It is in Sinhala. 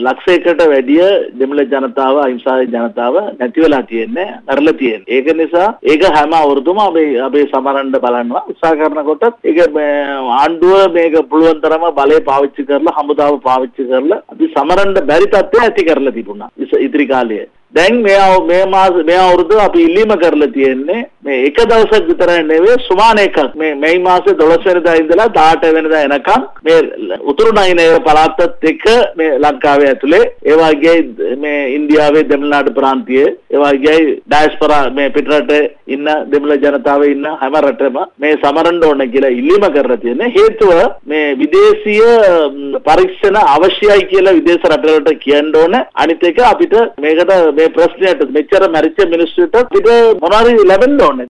ලක්ෂයකට වැඩිය දෙමළ ජනතාව අහිංසා ජනතාව නැති වෙලා තියෙන්නේ මැරලා තියෙන්නේ. ඒක නිසා ඒක හැම අවුරුදුම අපි අපි සමරන්න බලනවා උත්සාහ කරනකොට ඒක ආණ්ඩුව මේක පුළුවන් තරම බලය පාවිච්චි කරලා හමුදාව පාවිච්චි කරලා අපි සමරන්න බැරි තත්ත්වය ඇති කරලා තිබුණා ඉදිරි කාලයේ. දැන් මේ මේ මාස මේ අවුරුදු අපි ඉල්ලීම කරලා තියෙන්නේ මේ එක දවසක් විතර නෙවෙයි සුමාන එකක්. මේ මේ මාසේ 12 වෙනිදා ඉඳලා 18 වෙනිදා එනකම් මේ උතුරු නයින පළාතත් එක්ක මේ ලංකාවේ ඇතුලේ ඒ වගේ මේ ඉන්දියාවේ දෙමළනාඩු ප්‍රාන්තියේ ඒ වගේ ඩයස්පොරා මේ පිටරට ඉන්න දෙමළ ජනතාව ඉන්න හැම රටම මේ සමරන්න ඕන කියලා ඉල්ලීම කරලා තියෙන්නේ. හේතුව මේ විදේශීය පරීක්ෂණ අවශ්‍යයි කියලා විදේශ රටවලට කියන්න ඕන. අනිත් එක අපිට මේකට they pressed me at the Mechara Maritime Institute. It was Monari 11 on it.